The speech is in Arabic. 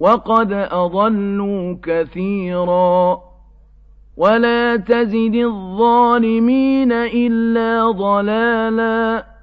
وَقَدْ أَضَلُّوا كَثِيرًا وَلَا تَزِدِ الظَّالِمِينَ إِلَّا ضَلَالًا